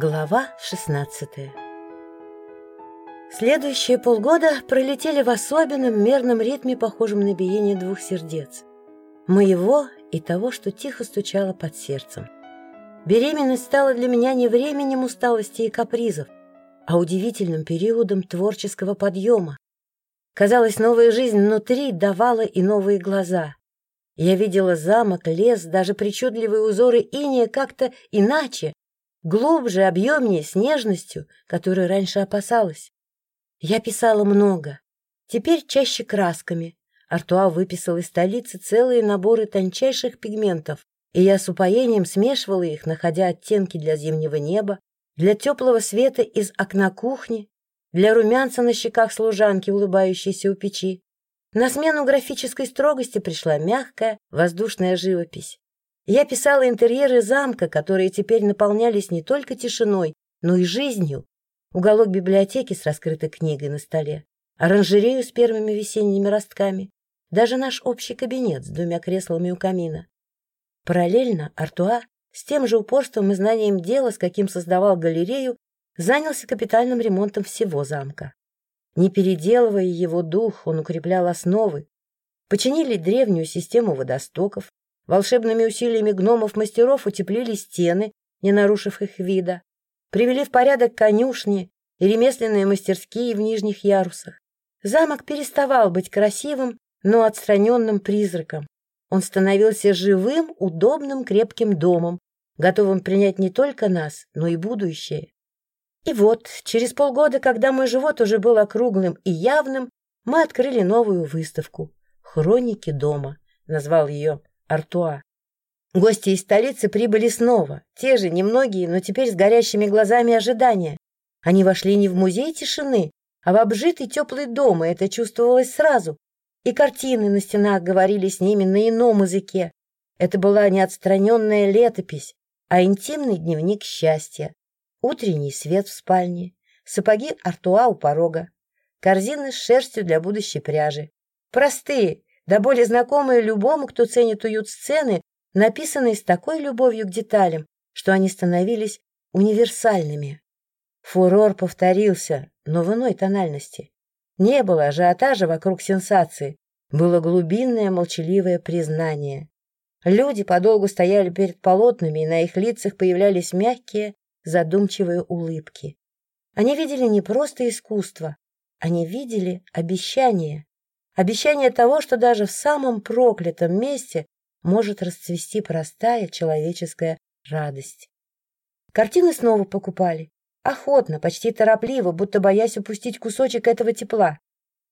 Глава 16 Следующие полгода пролетели в особенном мерном ритме, похожем на биение двух сердец. Моего и того, что тихо стучало под сердцем. Беременность стала для меня не временем усталости и капризов, а удивительным периодом творческого подъема. Казалось, новая жизнь внутри давала и новые глаза. Я видела замок, лес, даже причудливые узоры иния как-то иначе, глубже, объемнее, с нежностью, которой раньше опасалась. Я писала много, теперь чаще красками. Артуа выписал из столицы целые наборы тончайших пигментов, и я с упоением смешивала их, находя оттенки для зимнего неба, для теплого света из окна кухни, для румянца на щеках служанки, улыбающейся у печи. На смену графической строгости пришла мягкая, воздушная живопись. Я писала интерьеры замка, которые теперь наполнялись не только тишиной, но и жизнью. Уголок библиотеки с раскрытой книгой на столе, оранжерею с первыми весенними ростками, даже наш общий кабинет с двумя креслами у камина. Параллельно Артуа с тем же упорством и знанием дела, с каким создавал галерею, занялся капитальным ремонтом всего замка. Не переделывая его дух, он укреплял основы. Починили древнюю систему водостоков, Волшебными усилиями гномов-мастеров утеплили стены, не нарушив их вида. Привели в порядок конюшни и ремесленные мастерские в нижних ярусах. Замок переставал быть красивым, но отстраненным призраком. Он становился живым, удобным, крепким домом, готовым принять не только нас, но и будущее. И вот, через полгода, когда мой живот уже был округлым и явным, мы открыли новую выставку «Хроники дома», назвал ее Артуа. Гости из столицы прибыли снова, те же, немногие, но теперь с горящими глазами ожидания. Они вошли не в музей тишины, а в обжитый теплый дом, и это чувствовалось сразу. И картины на стенах говорили с ними на ином языке. Это была не отстраненная летопись, а интимный дневник счастья. Утренний свет в спальне, сапоги Артуа у порога, корзины с шерстью для будущей пряжи. Простые, да более знакомые любому, кто ценит уют сцены, написанные с такой любовью к деталям, что они становились универсальными. Фурор повторился, но в иной тональности. Не было ажиотажа вокруг сенсации, было глубинное молчаливое признание. Люди подолгу стояли перед полотнами, и на их лицах появлялись мягкие, задумчивые улыбки. Они видели не просто искусство, они видели обещание. Обещание того, что даже в самом проклятом месте может расцвести простая человеческая радость. Картины снова покупали. Охотно, почти торопливо, будто боясь упустить кусочек этого тепла.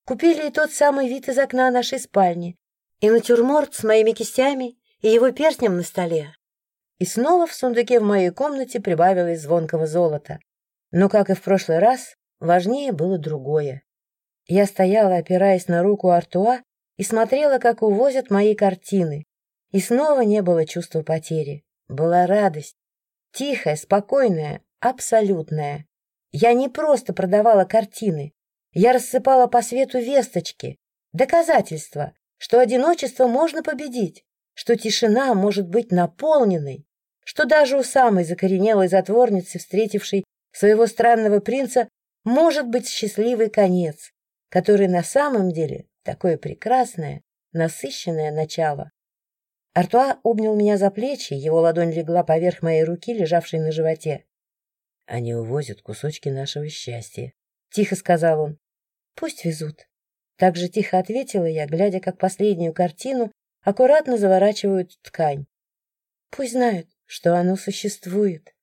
Купили и тот самый вид из окна нашей спальни, и натюрморт с моими кистями, и его перстнем на столе. И снова в сундуке в моей комнате прибавилось звонкого золота. Но, как и в прошлый раз, важнее было другое. Я стояла, опираясь на руку Артуа, и смотрела, как увозят мои картины. И снова не было чувства потери. Была радость. Тихая, спокойная, абсолютная. Я не просто продавала картины. Я рассыпала по свету весточки. Доказательства, что одиночество можно победить, что тишина может быть наполненной, что даже у самой закоренелой затворницы, встретившей своего странного принца, может быть счастливый конец, который на самом деле такое прекрасное, насыщенное начало. Артуа обнял меня за плечи, его ладонь легла поверх моей руки, лежавшей на животе. «Они увозят кусочки нашего счастья», — тихо сказал он. «Пусть везут». Так же тихо ответила я, глядя, как последнюю картину аккуратно заворачивают ткань. «Пусть знают, что оно существует».